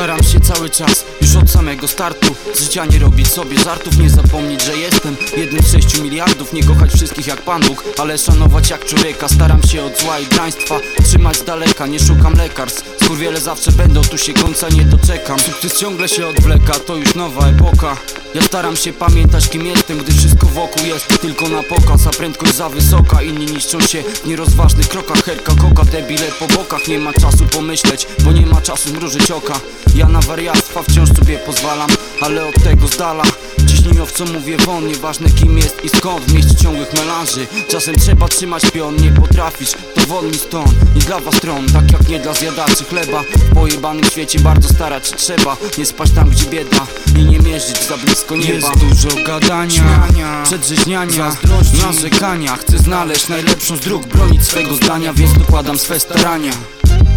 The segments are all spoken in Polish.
Staram się cały czas, już od samego startu. Z życia nie robić sobie żartów Nie zapomnieć, że jestem jednym z sześciu miliardów. Nie kochać wszystkich jak Pan Bóg, ale szanować jak człowieka. Staram się od zła i draństwa trzymać z daleka. Nie szukam lekarstw, skurwiele zawsze będą Tu się końca nie doczekam. Sukces ciągle się odwleka, to już nowa epoka ja staram się pamiętać kim jestem, gdy wszystko wokół jest tylko na pokaz A prędkość za wysoka, inni niszczą się w nierozważnych krokach. Herka, koka, debile po bokach Nie ma czasu pomyśleć, bo nie ma czasu zmrużyć oka. Ja na wariactwa wciąż sobie pozwalam, ale od tego z dala Ciśnij w co mówię won, nieważne kim jest i skąd W mieście ciągłych melanży, czasem trzeba trzymać pion Nie potrafisz, to wolny stąd, nie dla was tron Tak jak nie dla zjadaczy chleba. W pojebanym świecie bardzo starać się trzeba Nie spać tam gdzie bieda. I nie mierzyć za blisko nieba. Jest dużo gadania, przedrzeźniania, zazdrości, narzekania. Chcę znaleźć najlepszą z dróg, bronić swego zdania Więc dokładam swe starania.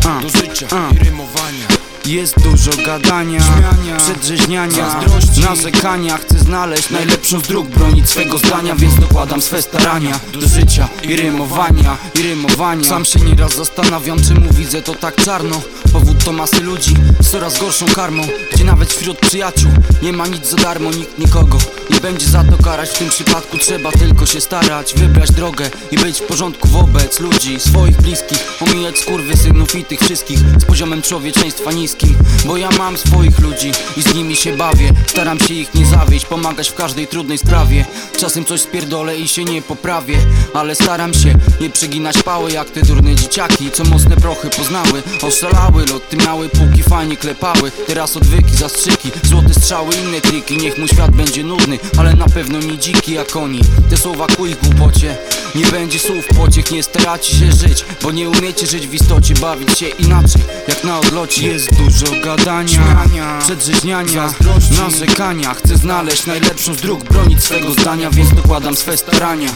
A. do życia A. i rymowania. Jest dużo gadania, Śmiania, przedrzeźniania, zazdrości, narzekania znaleźć najlepszą z dróg, bronić swego zdania Więc dokładam swe starania do życia i rymowania, i rymowania. Sam się nieraz zastanawiam, czemu widzę to tak czarno. Powód to masy ludzi z coraz gorszą karmą Gdzie nawet wśród przyjaciół nie ma nic za darmo, nikt nikogo Nie będzie za to karać, w tym przypadku trzeba tylko się starać Wybrać drogę i być w porządku wobec ludzi Swoich bliskich, omijać skurwy synów i tych wszystkich Z poziomem człowieczeństwa niskim. Bo ja mam swoich ludzi i z nimi się bawię Staram się ich nie zawieść, pomagać w każdej trudnej sprawie. Czasem coś spierdolę i się nie poprawię Ale staram się nie przeginać pały jak te durne dzieciaki Co mocne prochy poznały, oszalały Loty miały, póki fajnie klepały. Teraz odwyki, zastrzyki, złote strzały, inne triki. Niech mój świat będzie nudny, ale na pewno nie dziki jak oni. Te słowa ku ich głupocie. Nie będzie słów pociech, nie staracie się żyć Bo nie umiecie żyć w istocie, bawić się inaczej Jak na odlocie. Jest dużo gadania, Śmiania, przedrzeźniania, narzekania. Chcę znaleźć najlepszą z dróg, bronić swego zdania Więc dokładam swe starania.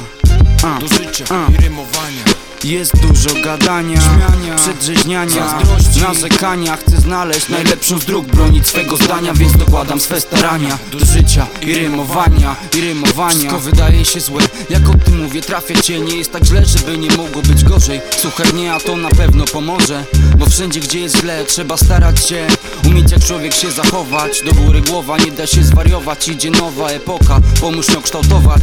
A. do życia A. i rymowania Jest dużo gadania, Śmiania, przedrzeźniania, zazdrości, narzekania. Chcę znaleźć najlepszą z dróg, bronić swego zdania Więc dokładam swe starania. Do życia i rymowania, i rymowania. Wszystko wydaje się złe, jak o tym mówię trafia cię. Nie jest tak źle, żeby nie mogło być gorzej. Słuchaj mnie, a to na pewno pomoże. Bo wszędzie gdzie jest źle, trzeba starać się. Umieć jak człowiek się zachować. Do góry głowa, nie da się zwariować. Idzie nowa epoka, pomóż ją kształtować.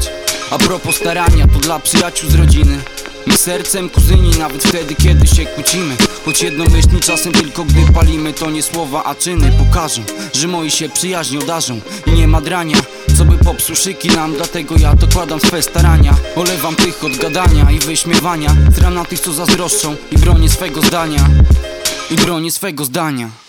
A propos starania, to dla przyjaciół z rodziny My sercem kuzyni nawet wtedy kiedy się kłócimy. Choć jednomyślni czasem tylko gdy palimy To nie słowa, a czyny pokażą Że moi się przyjaźnią darzą. I nie ma drania co by popsuł szyki nam Dlatego ja dokładam swe starania. Olewam tych od gadania i wyśmiewania Zram na tych co zazdroszczą I bronię swego zdania. I bronię swego zdania